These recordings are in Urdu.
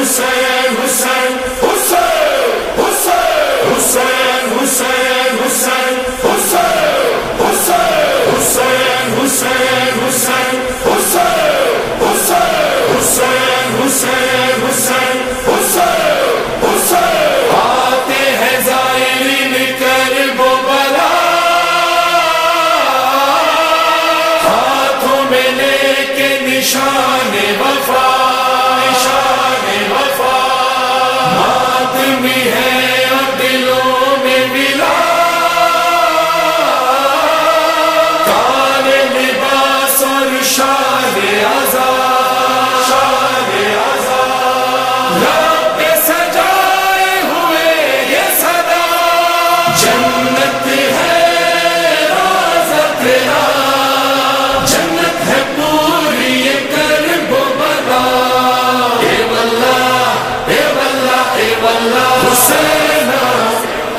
حسین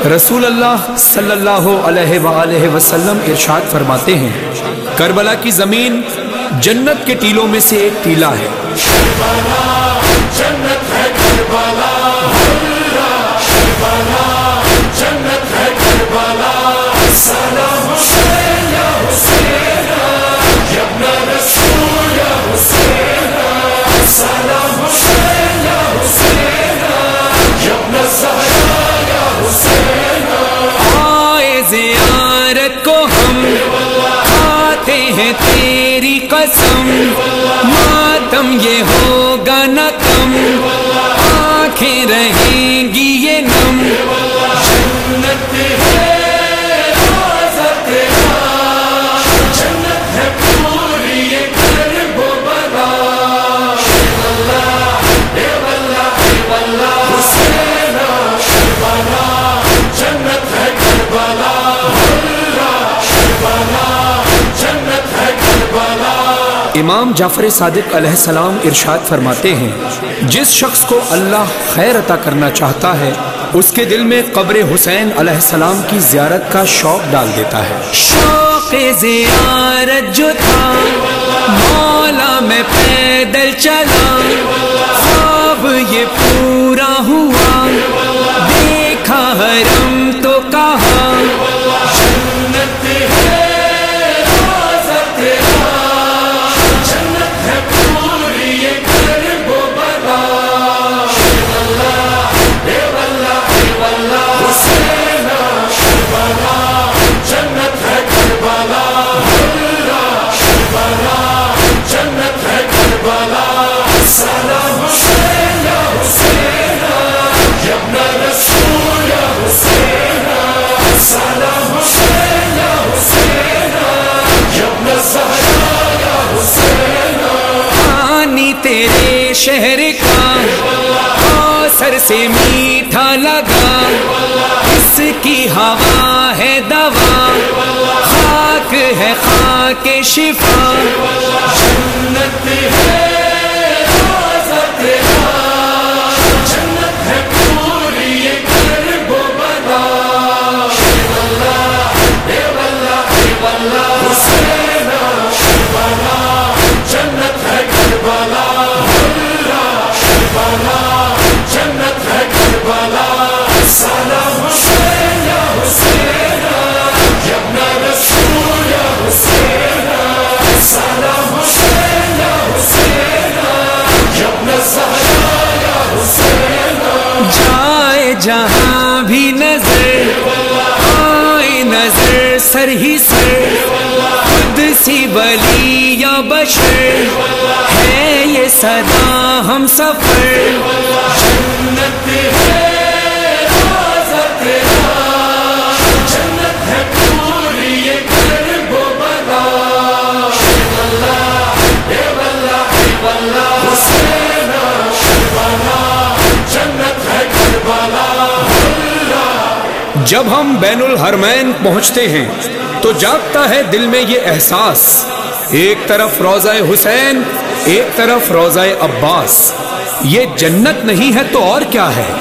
رسول اللہ صلی اللہ علیہ وآلہ وسلم ارشاد فرماتے ہیں، کربلا کی زمین جنت کے ٹیلوں میں سے ایک ٹیلا ہے۔ قسم ماتم یہ ہو امام جعفر صادق علیہ السلام ارشاد فرماتے ہیں، جس شخص کو اللہ خیر عطا کرنا چاہتا ہے، اس کے دل میں قبر حسین علیہ السلام کی زیارت کا شوق ڈال دیتا ہے۔ شوق زیارت جو تھا، مولا میں پیدل چلا۔ خواب یہ پورا ہوا، دیکھا حرم شہر کا سر سے میٹھا لگا، اس کی ہوا ہے دوا، خاک ہے خاک شفا۔ جنت ہے۔ جہاں بھی نظر آئے، نظر سر ہی سر، خود سی بلی یا بشر، ہے یہ صدا ہم سفر۔ جب ہم بین الحرمین پہنچتے ہیں تو جاگتا ہے دل میں یہ احساس، ایک طرف روزہ حسین، ایک طرف روزہ عباس۔ یہ جنت نہیں ہے تو اور کیا ہے؟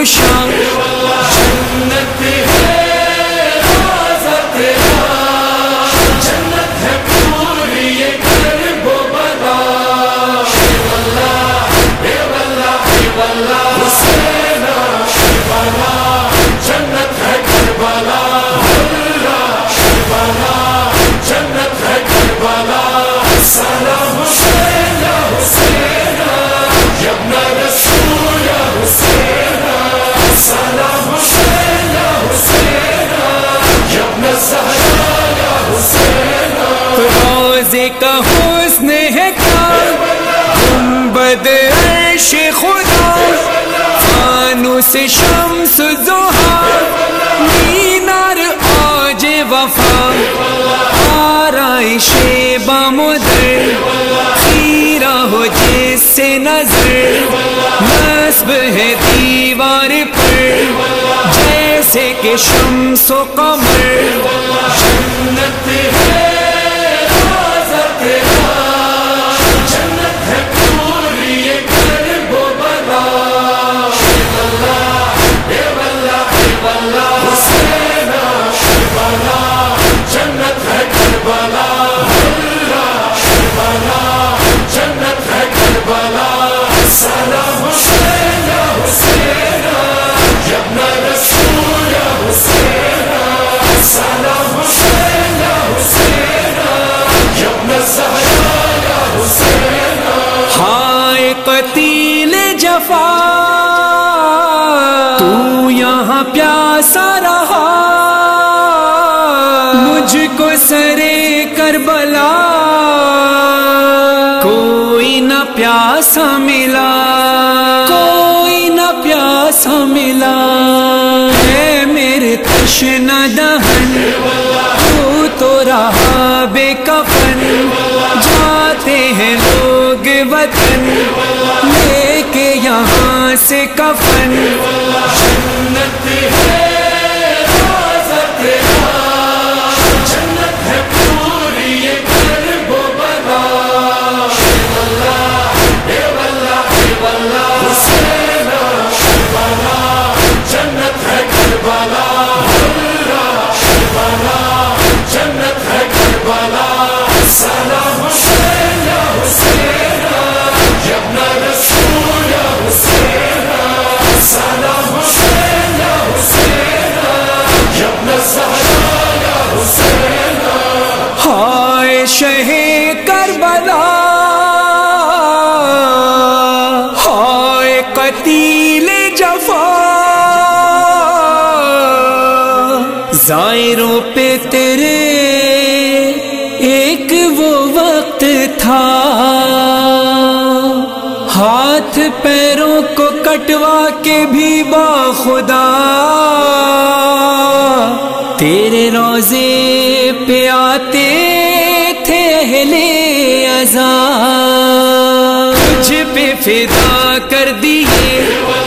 گشا تازے کا حسن ہے کا گنبد عرش خدا خانو سے شمس زہا۔ مینار آج وفا، آرائش بامدر۔ خیرہ ہو جس سے نظر، نصب ہے دیوار پر۔ جیسے کہ شمس و قمر۔ جنت ہے تیرا جشن دہن، تو تو رہا بے کفن۔ جاتے ہیں لوگ وطن، لے کے یہاں سے کفن۔ جنت ہے۔ شہ کربلا ہائے قتیل جفا زائروں پہ تیرے ایک وہ وقت تھا ہاتھ پیروں کو کٹوا کے بھی با خدا تیرے روزے پہ آتے رضا تجھ پہ فدا کر دیے۔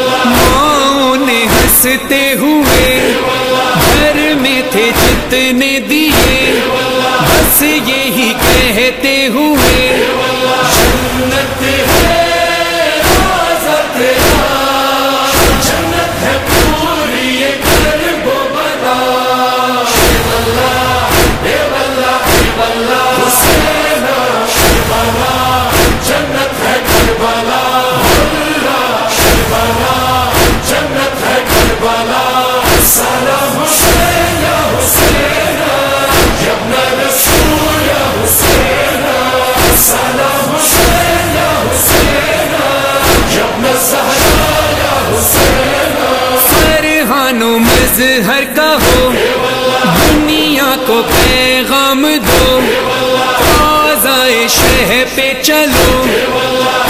پہ چلو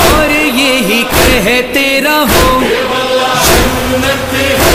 اور یہی کہتے رہو جنت